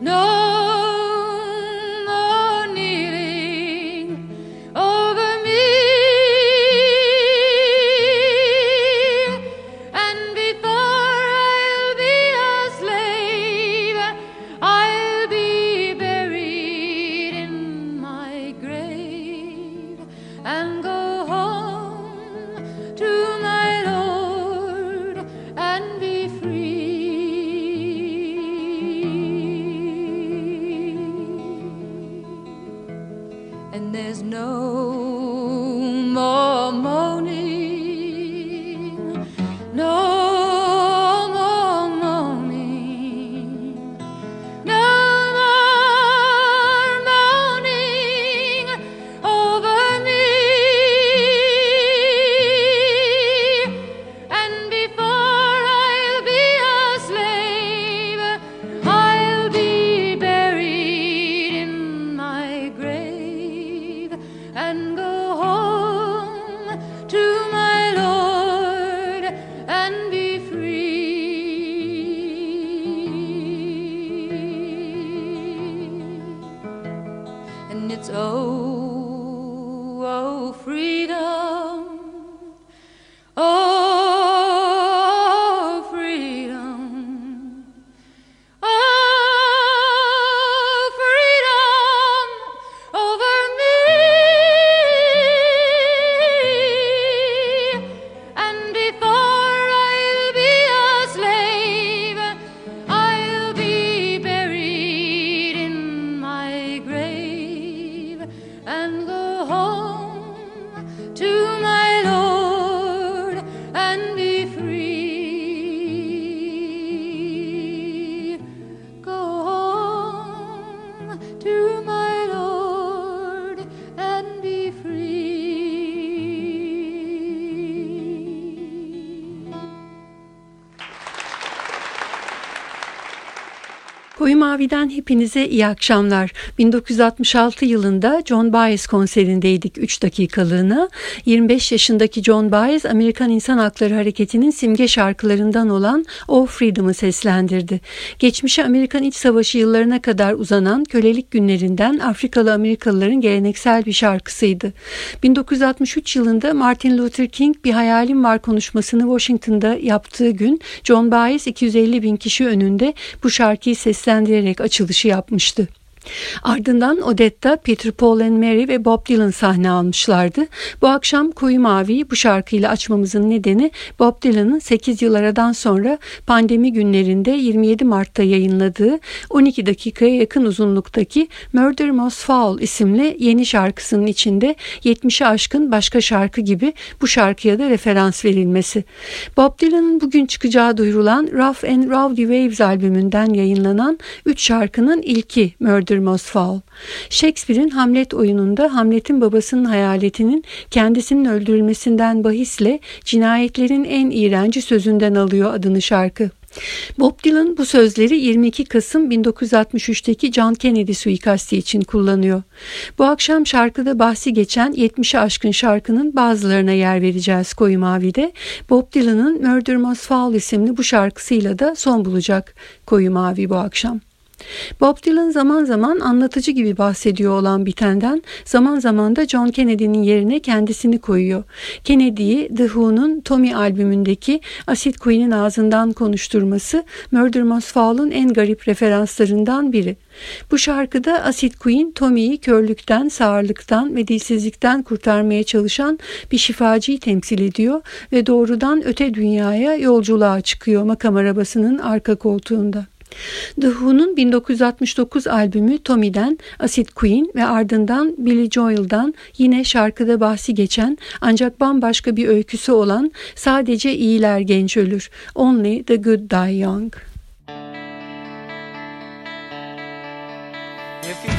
Koyu Mavi'den hepinize iyi akşamlar. 1966 yılında John Baez konserindeydik 3 dakikalığına. 25 yaşındaki John Baez Amerikan İnsan Hakları Hareketi'nin simge şarkılarından olan Oh Freedom'ı seslendirdi. Geçmişe Amerikan İç Savaşı yıllarına kadar uzanan kölelik günlerinden Afrikalı Amerikalıların geleneksel bir şarkısıydı. 1963 yılında Martin Luther King bir hayalim var konuşmasını Washington'da yaptığı gün John Baez 250 bin kişi önünde bu şarkıyı seslendirdi seslendirerek açılışı yapmıştı. Ardından Odetta, Peter Paul and Mary ve Bob Dylan sahne almışlardı. Bu akşam Koyu Mavi'yi bu şarkıyla açmamızın nedeni Bob Dylan'ın 8 yıl aradan sonra pandemi günlerinde 27 Mart'ta yayınladığı 12 dakikaya yakın uzunluktaki Murder Most Foul isimli yeni şarkısının içinde 70'i aşkın başka şarkı gibi bu şarkıya da referans verilmesi. Bob Dylan'ın bugün çıkacağı duyurulan Rough and Rowdy Waves albümünden yayınlanan 3 şarkının ilki Murder Murder Most Fall. Shakespeare'in Hamlet oyununda Hamlet'in babasının hayaletinin kendisinin öldürülmesinden bahisle cinayetlerin en iğrenci sözünden alıyor adını şarkı. Bob Dylan bu sözleri 22 Kasım 1963'teki John Kennedy suikasti için kullanıyor. Bu akşam şarkıda bahsi geçen 70'i aşkın şarkının bazılarına yer vereceğiz Koyu Mavi'de. Bob Dylan'ın Murder Most Foul isimli bu şarkısıyla da son bulacak Koyu Mavi bu akşam. Bob Dylan zaman zaman anlatıcı gibi bahsediyor olan bitenden, zaman zaman da John Kennedy'nin yerine kendisini koyuyor. Kennedy'yi The Who'nun Tommy albümündeki Acid Queen'in ağzından konuşturması Murder Most Foul'un en garip referanslarından biri. Bu şarkıda Acid Queen Tommy'yi körlükten, sağırlıktan ve dilsizlikten kurtarmaya çalışan bir şifacıyı temsil ediyor ve doğrudan öte dünyaya yolculuğa çıkıyor makam arabasının arka koltuğunda. The Who'nun 1969 albümü Tommy'den Acid Queen ve ardından Billy Joel'dan yine şarkıda bahsi geçen ancak bambaşka bir öyküsü olan Sadece iyiler genç ölür. Only the good die young. If your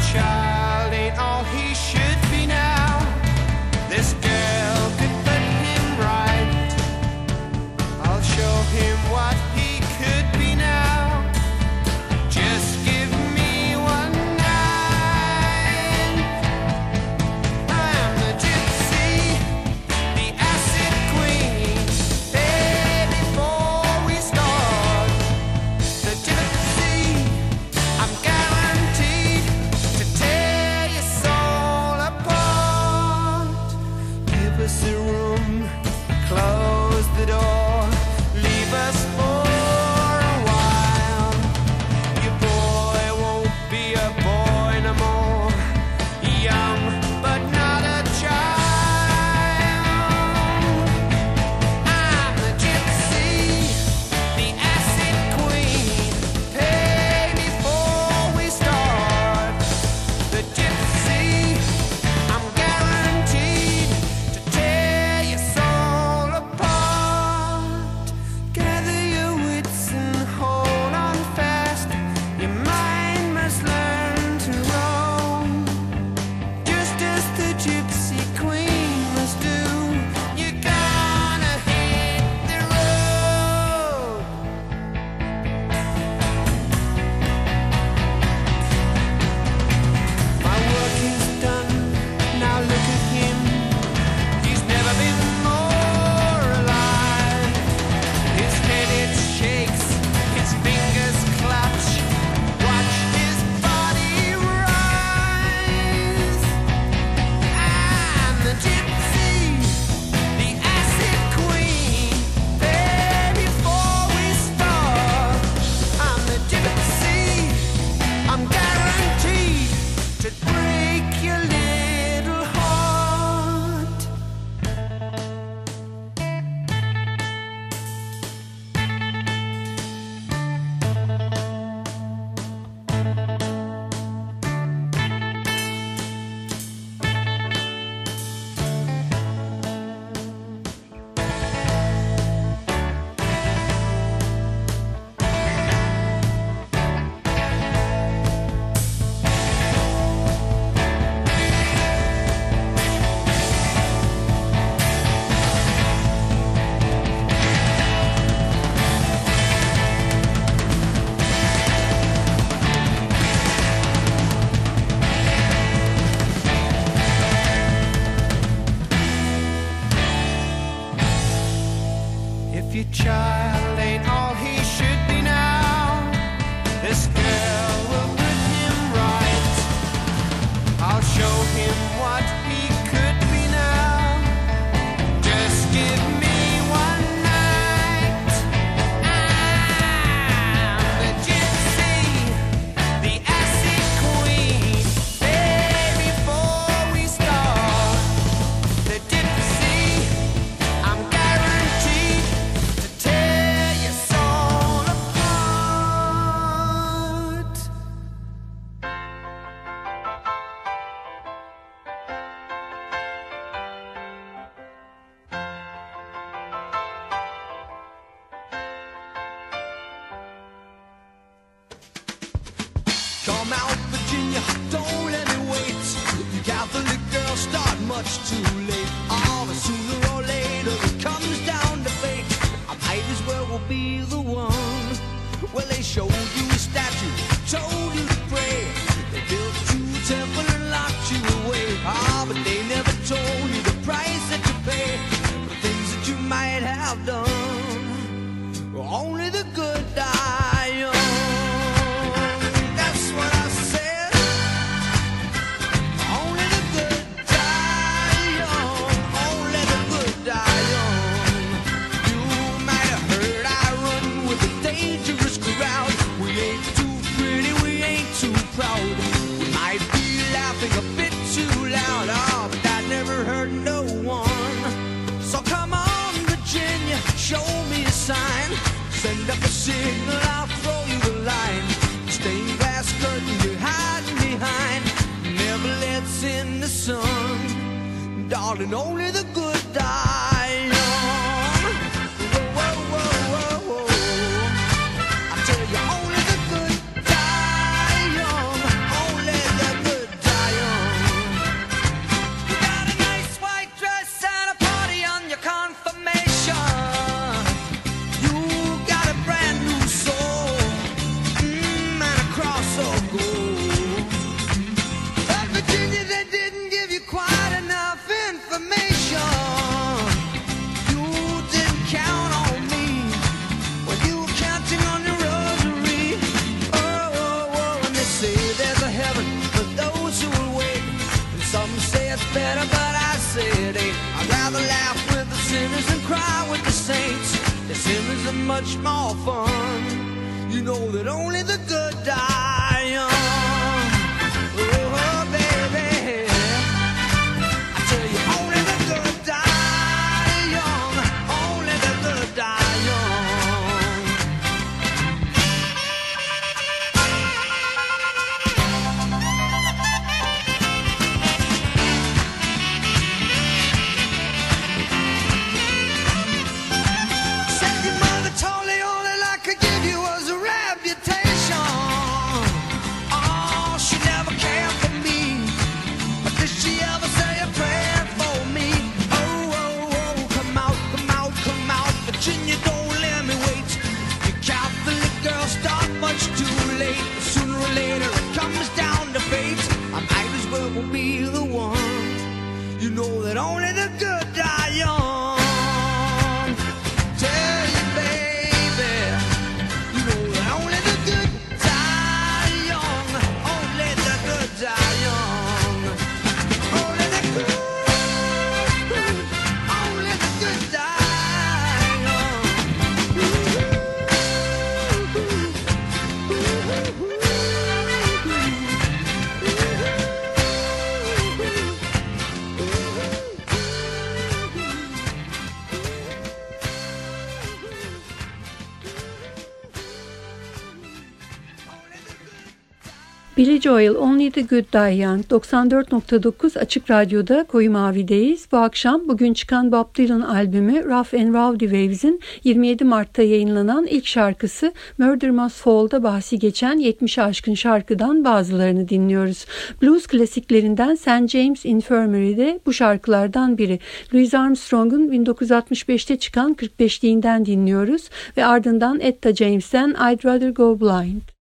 Billy Joel Only the Good Die Young 94.9 Açık Radyo'da Koyu Mavi'deyiz. Bu akşam bugün çıkan Bob Dylan albümü Rough and Rowdy Waves'in 27 Mart'ta yayınlanan ilk şarkısı Murder Must Fall'da bahsi geçen 70 aşkın şarkıdan bazılarını dinliyoruz. Blues klasiklerinden St. James Infirmary'de bu şarkılardan biri. Louis Armstrong'un 1965'te çıkan 45'liğinden dinliyoruz ve ardından Etta James'ten I'd Rather Go Blind.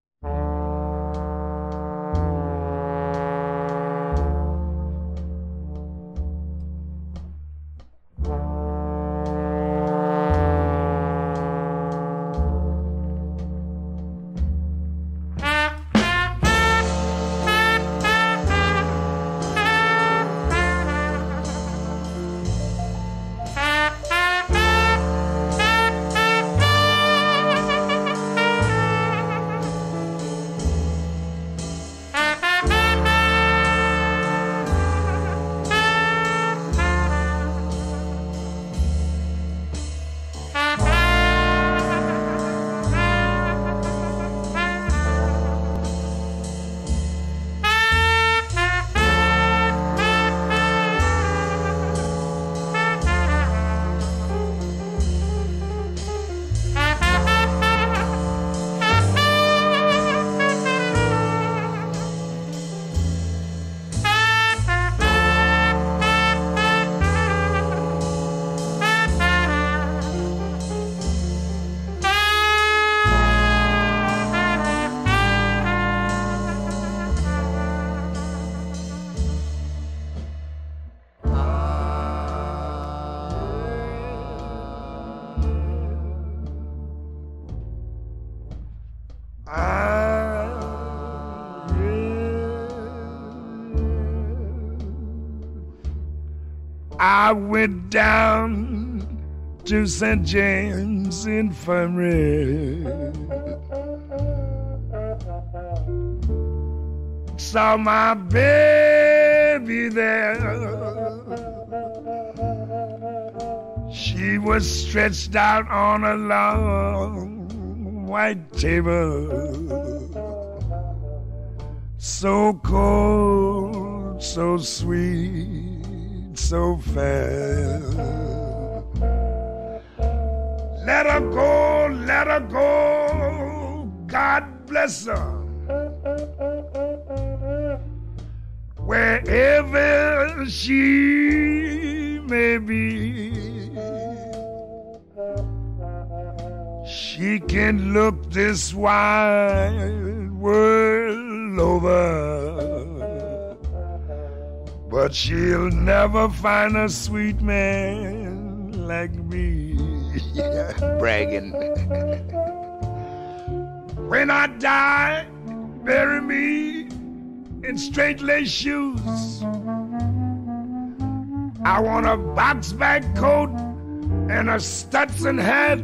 I went down to St. James Infirmary. Saw my baby there. She was stretched out on a long white table. So cold, so sweet, so fair. Let her go, let her go. God bless her. Wherever she may be, she can look this wide world over, but she'll never find a sweet man like me. bragging. when I die, bury me in straight lace shoes. I want a box bag coat and a Stetson hat.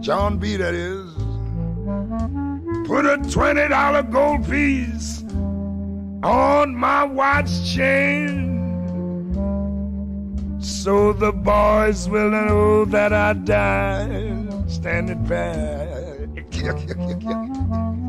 John B. That is. Put a twenty dollar gold piece on my watch chain so the boys will know that I died standing back.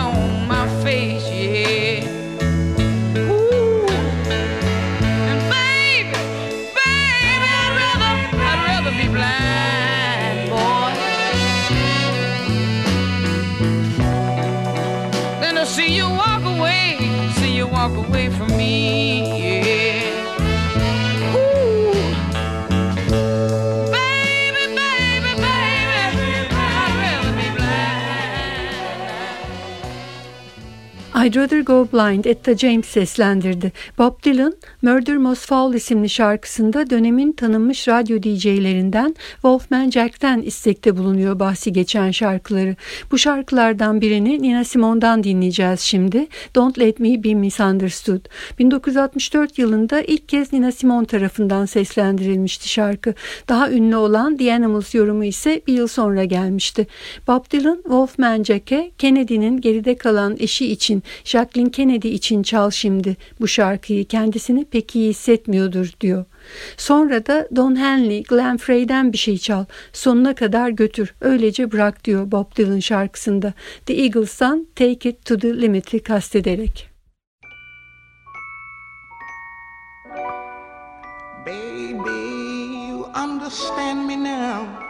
on my face, yeah. Ooh. And baby, baby, I'd rather, I'd rather be blind, boy, than to see you walk away, see you walk away from I'd Rather Go Blind Etta James seslendirdi. Bob Dylan, Murder Most Foul isimli şarkısında dönemin tanınmış radyo DJ'lerinden Wolfman Jack'ten istekte bulunuyor bahsi geçen şarkıları. Bu şarkılardan birini Nina Simone'dan dinleyeceğiz şimdi. Don't Let Me Be Misunderstood. 1964 yılında ilk kez Nina Simone tarafından seslendirilmişti şarkı. Daha ünlü olan The Animals yorumu ise bir yıl sonra gelmişti. Bob Dylan, Wolfman Jack'e Kennedy'nin geride kalan eşi için Jacqueline Kennedy için çal şimdi bu şarkıyı kendisini pek iyi hissetmiyordur diyor. Sonra da Don Henley, Glenn Frey'den bir şey çal sonuna kadar götür öylece bırak diyor Bob Dylan şarkısında. The Eagles'tan Take It To The Limit'i kastederek. Baby, you understand me now.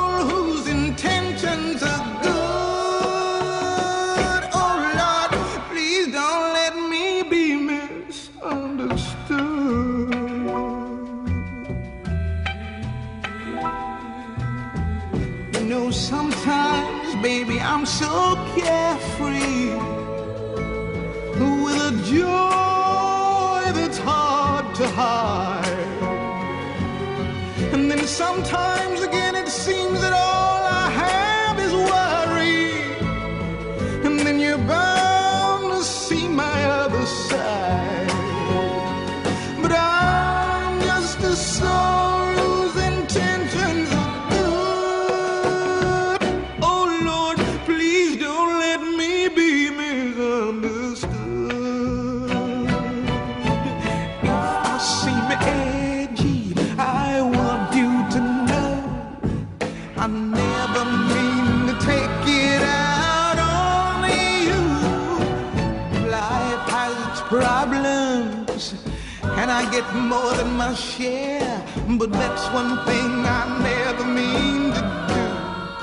get more than my share. But that's one thing I never mean to do,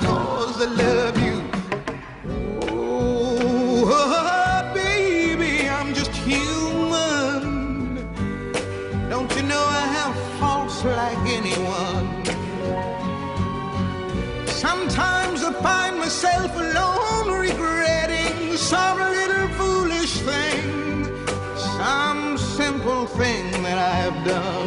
cause I love you. Oh, oh, oh, baby, I'm just human. Don't you know I have faults like anyone? Sometimes I find myself alone regretting some little foolish thing, some simple thing that I've done.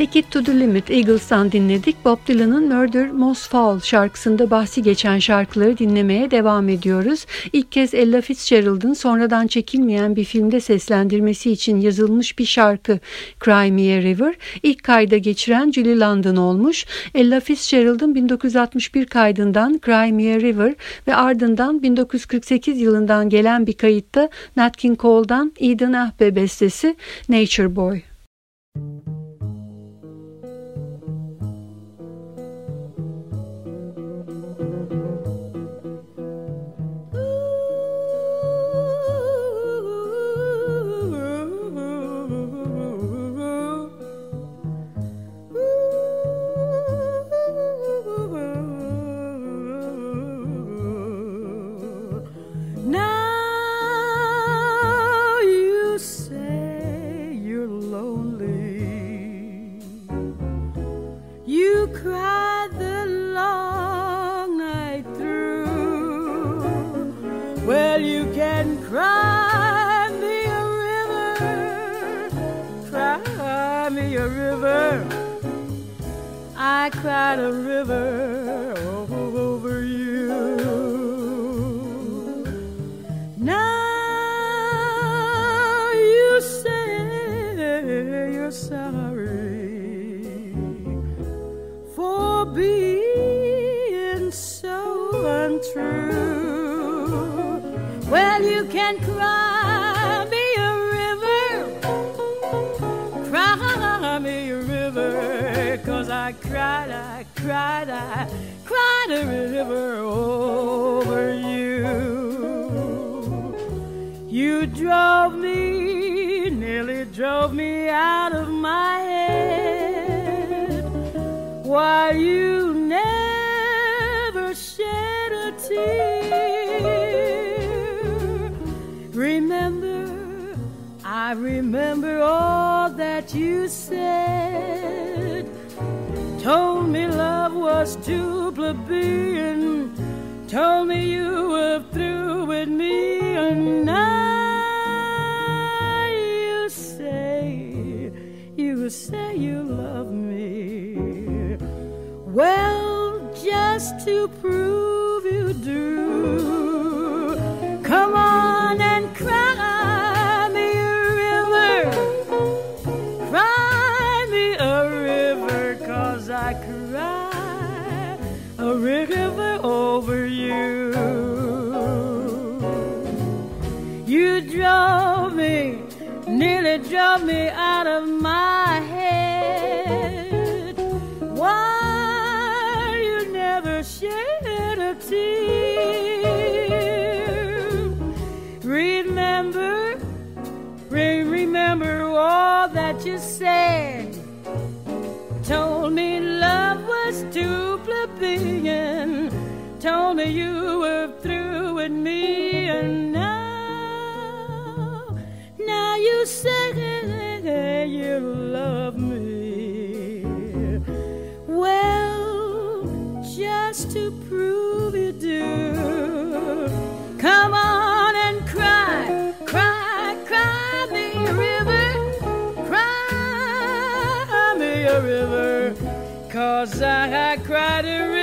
Take It To The Limit Eagles'tan dinledik. Bob Dylan'ın Murder Most Foul şarkısında bahsi geçen şarkıları dinlemeye devam ediyoruz. İlk kez Ella Fitzgerald'ın sonradan çekilmeyen bir filmde seslendirmesi için yazılmış bir şarkı Cry Me A River. İlk kayda geçiren Julie London olmuş. Ella Fitzgerald'ın 1961 kaydından Cry Me A River ve ardından 1948 yılından gelen bir kayıtta Nat King Cole'dan Eden Ahbe bestesi Nature Boy. Now I cried a river cried, I cried a river over you. You drove me, nearly drove me out of my head. Why you never shed a tear. Remember, I remember all that you said. Told me love was too plebeian. Told me you were through with me, and now nearly drove me out of my head. Why you never shed a tear? Remember, re- remember all that you said. Told me love was too plebeian. Told me you were through with me, and now, now you say you love me. Well, just to prove you do, come on and cry, cry, cry me a river, cry me a river, cause I, I cried a river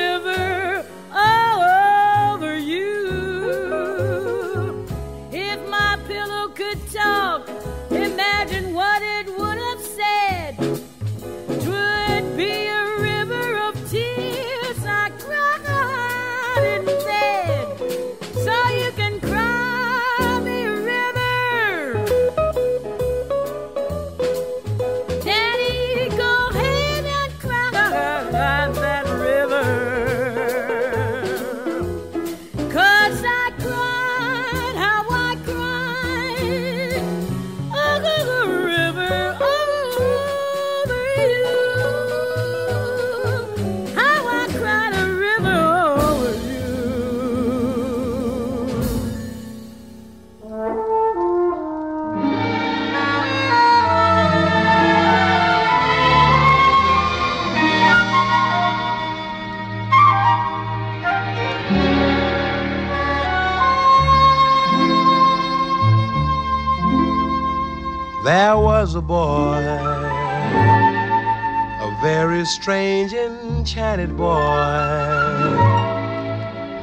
Was a very strange, enchanted boy.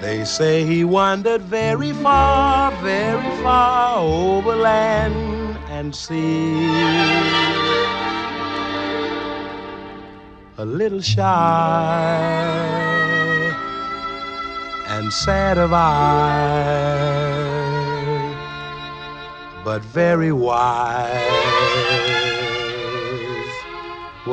They say he wandered very far, very far over land and sea. A little shy and sad of eye, but very wise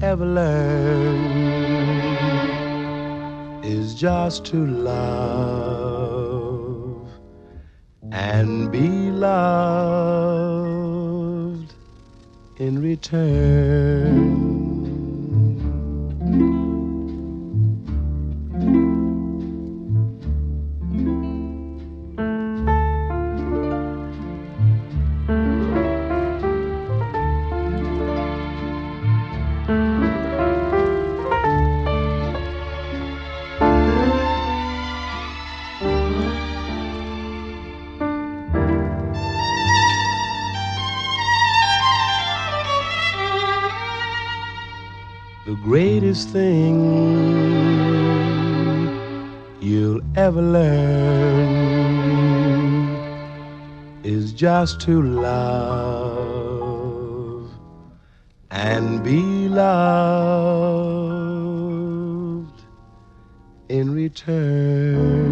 ever learn is just to love and be loved in return. Just to love and be loved in return.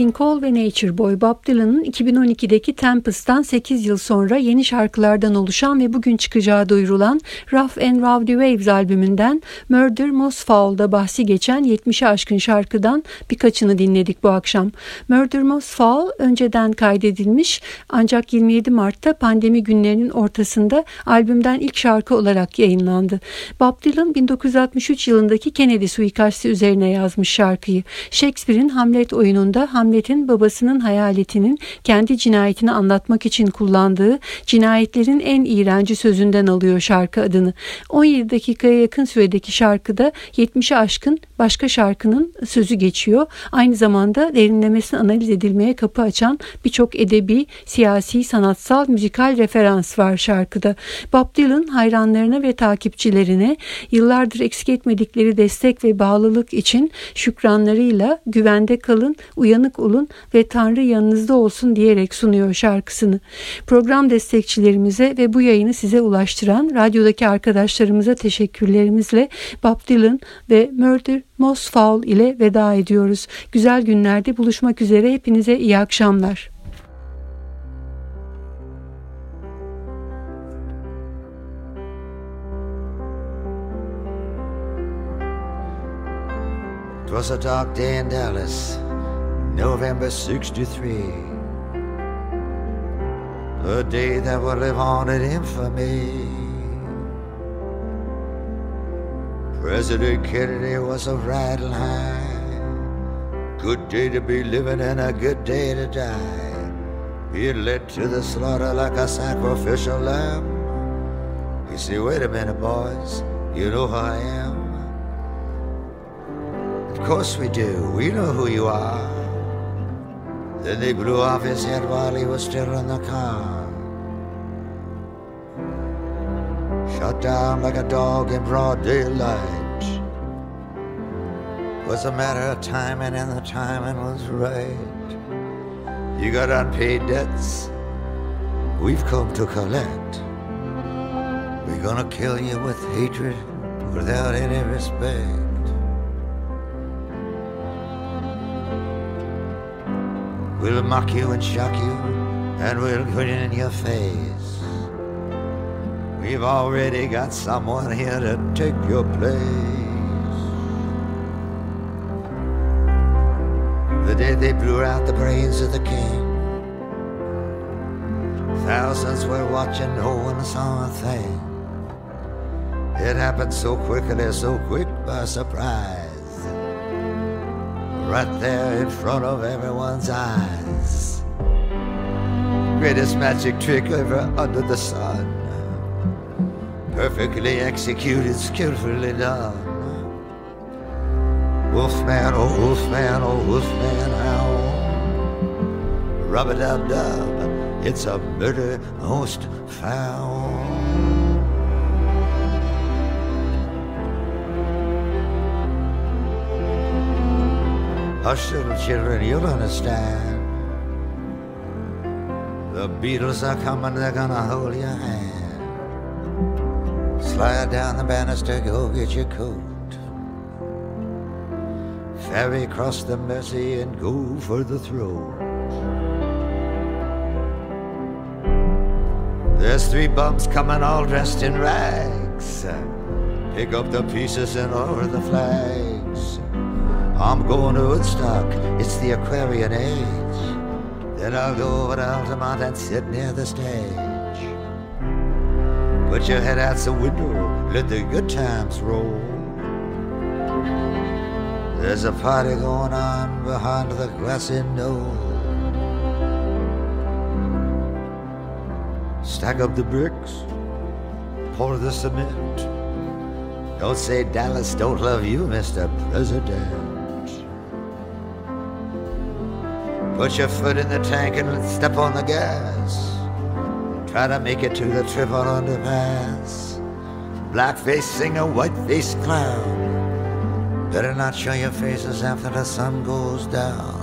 Nat Cole ve Nature Boy Bob Dylan'ın 2012'deki Tempest'tan 8 yıl sonra yeni şarkılardan oluşan ve bugün çıkacağı duyurulan Rough and Rowdy Waves albümünden Murder Most Foul'da bahsi geçen 70'i aşkın şarkıdan birkaçını dinledik bu akşam. Murder Most Foul önceden kaydedilmiş ancak 27 Mart'ta pandemi günlerinin ortasında albümden ilk şarkı olarak yayınlandı. Bob Dylan 1963 yılındaki Kennedy suikasti üzerine yazmış şarkıyı. Shakespeare'in Hamlet oyununda Hamlet'in babasının hayaletinin kendi cinayetini anlatmak için kullandığı cinayetlerin en iğrenci sözünden alıyor şarkı adını. 17 dakikaya yakın süredeki şarkıda 70'i aşkın başka şarkının sözü geçiyor. Aynı zamanda derinlemesine analiz edilmeye kapı açan birçok edebi, siyasi, sanatsal, müzikal referans var şarkıda. Bob Dylan hayranlarına ve takipçilerine yıllardır eksik etmedikleri destek ve bağlılık için şükranlarıyla güvende kalın, uyanık olun ve Tanrı yanınızda olsun diyerek sunuyor şarkısını. Program destekçilerimize ve bu yayını size ulaştıran radyodaki arkadaşlarımıza teşekkürlerimizle Bob Dylan ve Murder Most Foul ile veda ediyoruz. Güzel günlerde buluşmak üzere hepinize iyi akşamlar. Twas a dark day in Dallas, November 63. A day that will live on in infamy. President Kennedy was a riding high. Good day to be living and a good day to die. Being led to the slaughter like a sacrificial lamb. You see, wait a minute, boys. You know who I am. Of course we do. We know who you are. Then they blew off his head while he was still in the car. Shot down like a dog in broad daylight. Was a matter of timing, and the timing was right. You got unpaid debts. We've come to collect. We're gonna kill you with hatred without any respect. We'll mock you and shock you, and we'll grin in your face. We've already got someone here to take your place. The day they blew out the brains of the king, Thousands were watching, no one saw a thing. It happened so quickly, so quick by surprise. Right there in front of everyone's eyes. Greatest magic trick ever under the sun. Perfectly executed, skillfully done. Wolfman, oh wolfman, oh wolfman, how? Rub a dub dub, it's a murder most foul. Hush, little children, you'll understand. The Beatles are coming, they're gonna hold your hand. Slide down the banister, go get your coat. Ferry across the Mersey and go for the throat. There's three bums coming all dressed in rags. Pick up the pieces and lower the flags. I'm going to Woodstock, it's the Aquarian age. Then I'll go over to Altamont and sit near the stage. Put your head out the window, let the good times roll. There's a party going on behind the grassy knoll. Stack up the bricks, pour the cement. Don't say Dallas don't love you, Mr. President. Put your foot in the tank and step on the gas. Try to make it to the triple underpass. Blackface singer, white-faced clown. Better not show your faces after the sun goes down.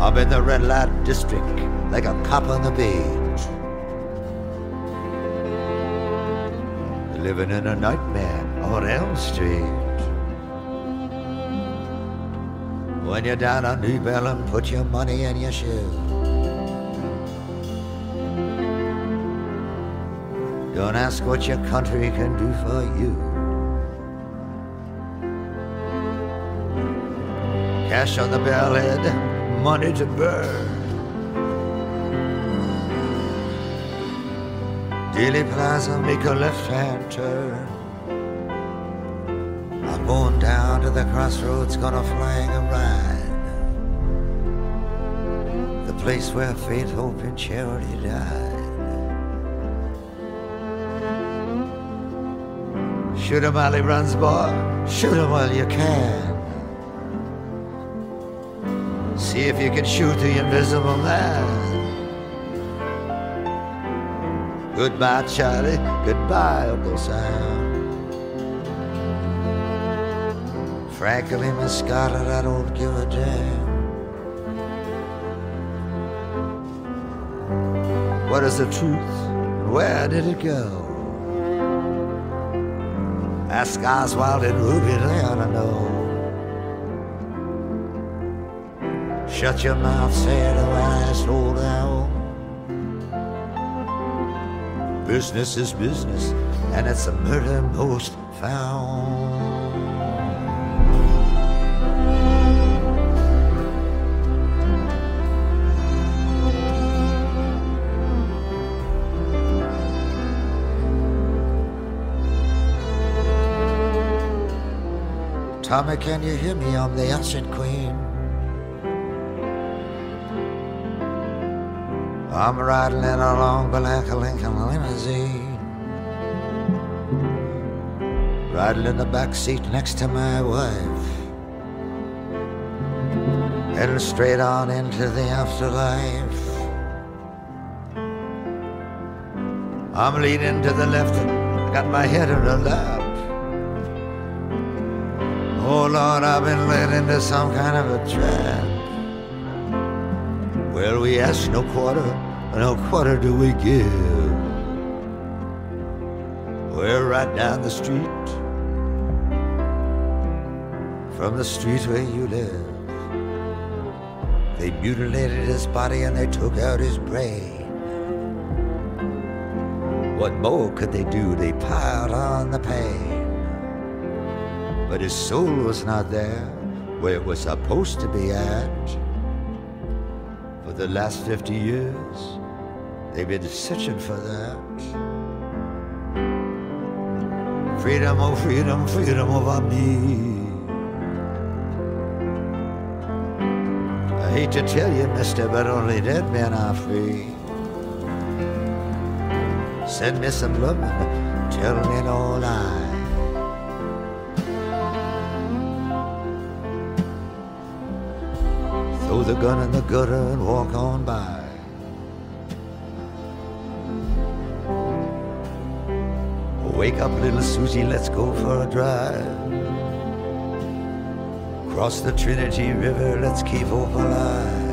I'm in the red light district like a cop on the beat. Living in a nightmare on Elm Street. When you're down on New Bellum, put your money in your shoe. Don't ask what your country can do for you. Cash on the bellhead, money to burn. Dealey Plaza, make a left-hand turn. Going down to the crossroads, gonna flag a ride. The place where faith, hope, and charity died. Shoot 'em while he runs, boy. Shoot 'em while you can. See if you can shoot the invisible man. Goodbye, Charlie. Goodbye, Uncle Sam. Frankly, Miss Scarlett, I don't give a damn. What is the truth? and Where did it go? Ask Oswald and Ruby, they I know. Shut your mouth, say it I slow down. Business is business, and it's a murder most found. Tommy, can you hear me? I'm the ancient queen. I'm riding in a long black Lincoln limousine. Riding in the back seat next to my wife. Heading straight on into the afterlife. I'm leaning to the left, I got my head in her lap. Oh Lord, I've been led into some kind of a trap. Well, we ask no quarter, no quarter do we give. We're right down the street from the street where you live. They mutilated his body and they took out his brain. What more could they do? They piled on the pain. But his soul was not there where it was supposed to be at. For the last 50 years, They've been searching for that. Freedom, oh freedom, freedom over me. I hate to tell you, mister, but only dead men are free. Send me some love, tell me no lie. The gun in the gutter and walk on by. Wake up, little Susie, let's go for a drive. Cross the Trinity River, let's keep hope alive.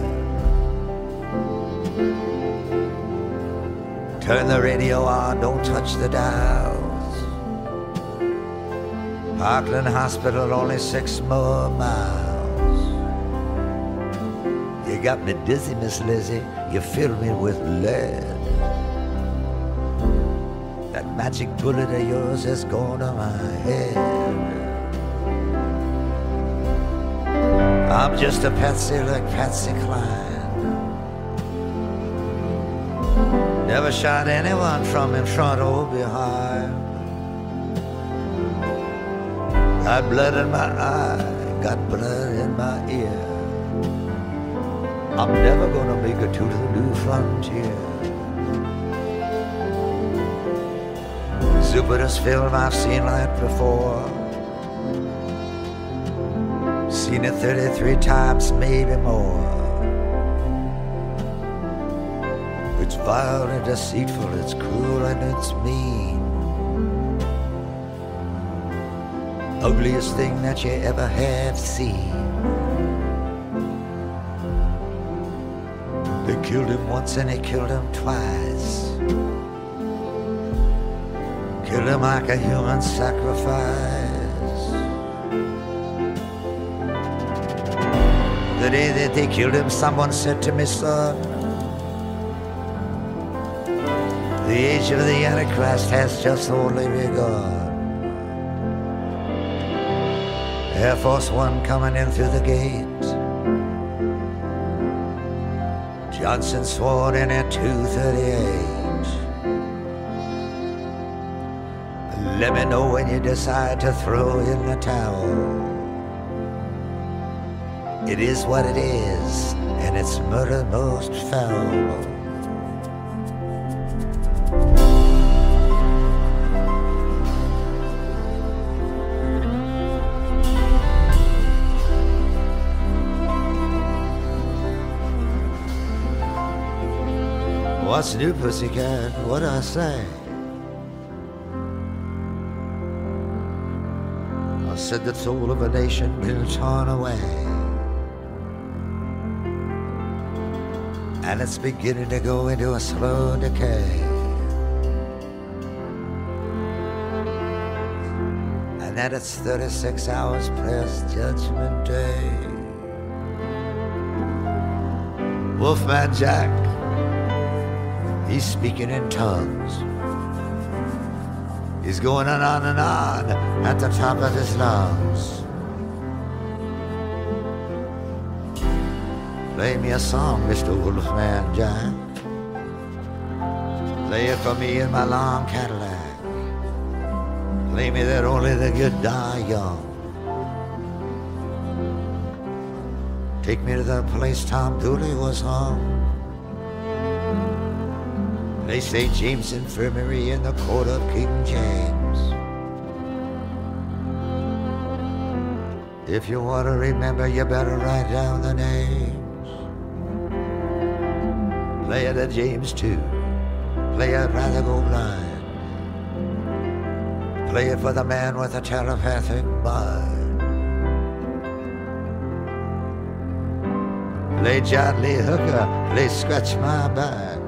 Turn the radio on, don't touch the dials. Parkland Hospital, only six more miles. You got me dizzy, Miss Lizzie, you fill me with lead. That magic bullet of yours has gone to my head. I'm just a patsy like Patsy Cline. Never shot anyone from in front or behind. Got blood in my eye, got blood in my ear. I'm never gonna make it to the new frontier. Stupidest film I've seen like before. Seen it 33 times, maybe more. It's vile and deceitful, it's cruel and it's mean. Ugliest thing that you ever have seen. Killed him once and he killed him twice. Killed him like a human sacrifice. The day that they killed him, someone said to me, son, the age of the Antichrist has just only begun. Air Force One coming in through the gate. Johnson sworn in at 238. Let me know when you decide to throw in the towel. It is what it is, and it's murder most foul. What's new, pussycat? What I say? I said the soul of a nation been torn away. And it's beginning to go into a slow decay. And that it's 36 hours past Judgment Day. Wolfman Jack He's speaking in tongues. He's going on and on and on at the top of his lungs. Play me a song, Mr. Wolfman Jack. Play it for me in my long Cadillac. Play me that only the good die young. Take me to the place Tom Dooley was hung. They say James Infirmary in the court of King James. If you want to remember, you better write down the names. Play it at James too. Play it rather go blind. Play it for the man with a telepathic mind. Play John Lee Hooker. Play Scratch My Back.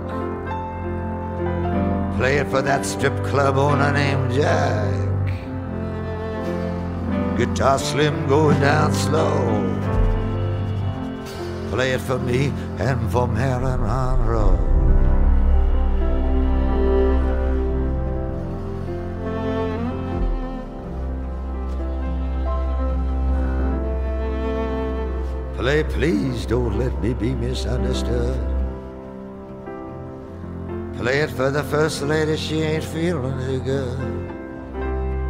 Play it for that strip club owner named Jack. Guitar slim going down slow. Play it for me and for Marilyn Monroe. Play, please don't let me be misunderstood. Play it for the first lady, she ain't feeling too good.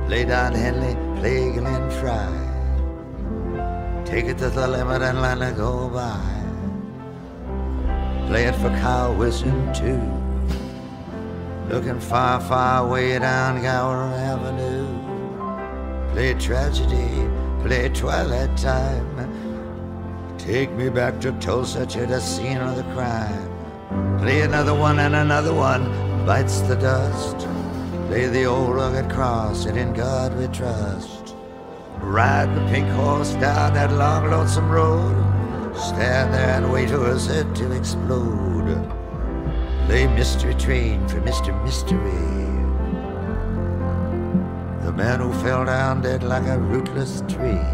Play Don Henley, play Glenn Fry. Take it to the limit and let it go by. Play it for Kyle Wilson too. Looking far, far way down Gower Avenue. Play tragedy, play twilight time. Take me back to Tulsa to the scene of the crime. Play another one and another one bites the dust. Play the old rugged cross and in God we trust. Ride the pink horse down that long lonesome road. Stand there and wait for us to explode. Play mystery train for Mr. Mystery. The man who fell down dead like a rootless tree.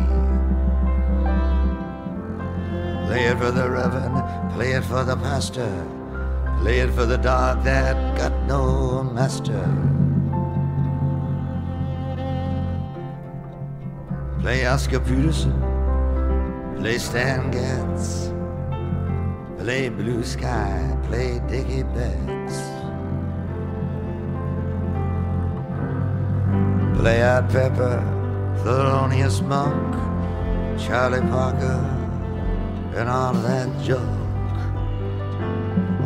Play it for the reverend, play it for the pastor, play it for the dog that got no master. Play Oscar Peterson, play Stan Getz, play Blue Sky, play Dickie Betts. Play out Pepper, Thelonious Monk, Charlie Parker, and all that junk.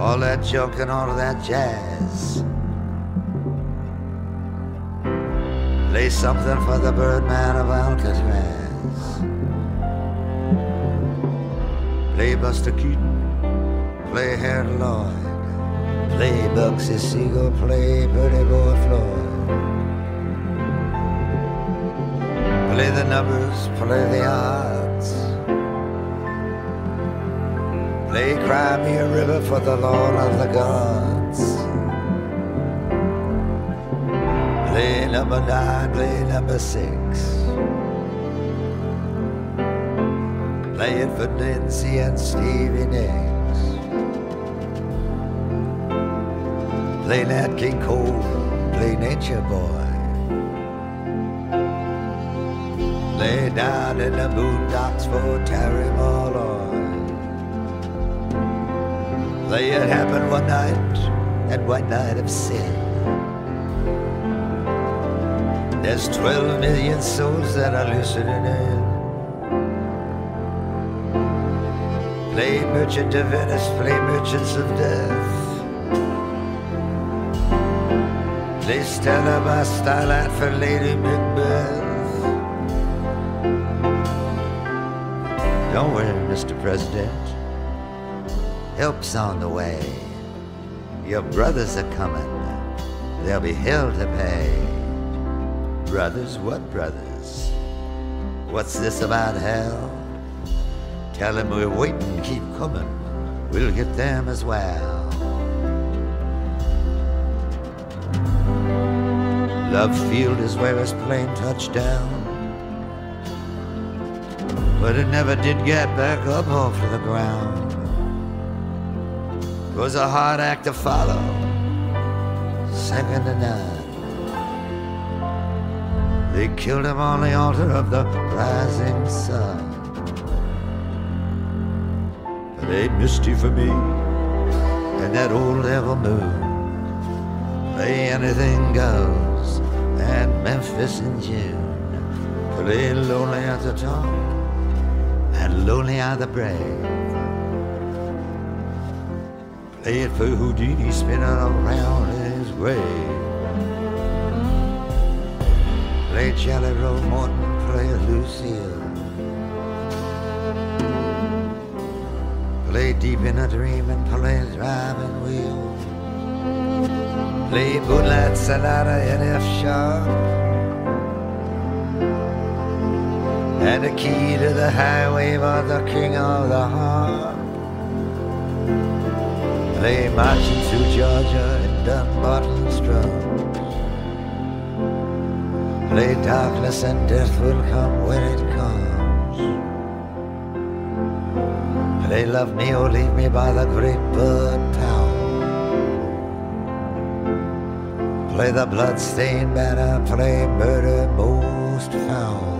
All that junk and all of that jazz. Play something for the Birdman of Alcatraz. Play Buster Keaton, play Harold Lloyd, play Bugsy Siegel, play Pretty Boy Floyd. Play the numbers, play the odds. Play Cry Me a River for the Lord of the Gods. Play number nine, play number six. Play it for Nancy and Stevie Nicks. Play Nat King Cole, play Nature Boy. Lay down in the boondocks for Terry Malloy. Play it happened one night, and one night of sin. There's 12 million souls that are listening in. Play Merchant of Venice, play Merchants of Death. Play Stella by Starlight for Lady Macbeth. Don't worry, Mr. President. Help's on the way. Your brothers are coming. There'll be hell to pay. Brothers, what brothers? What's this about hell? Tell them we're waiting, keep coming. We'll get them as well. Love Field is where his plane touched down. But it never did get back up off the ground. It was a hard act to follow, second to none. They killed him on the altar of the rising sun. But they misty for me and that old devil moon. Play anything goes and Memphis in June. Play lonely at the top and lonely are the brave. Play it for Houdini spinning around in his grave. Play Jelly Roll Morton, play Lucille. Play Deep in a Dream and play Driving Wheel. Play Moonlight Sonata in F sharp. And the key to the highway was the king of the harp. Play marching through Georgia in Dunbarton's drums. Play darkness and death will come when it comes. Play love me or leave me by the great bird tower. Play the blood-stained banner, play murder most foul.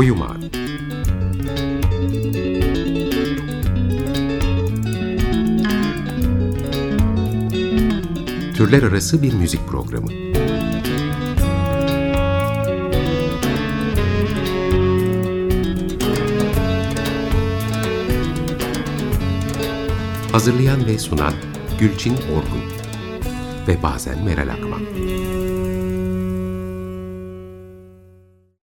Koyu Türler arası bir müzik programı. Hazırlayan ve sunan Gülçin Orgun ve bazen Meral Akman.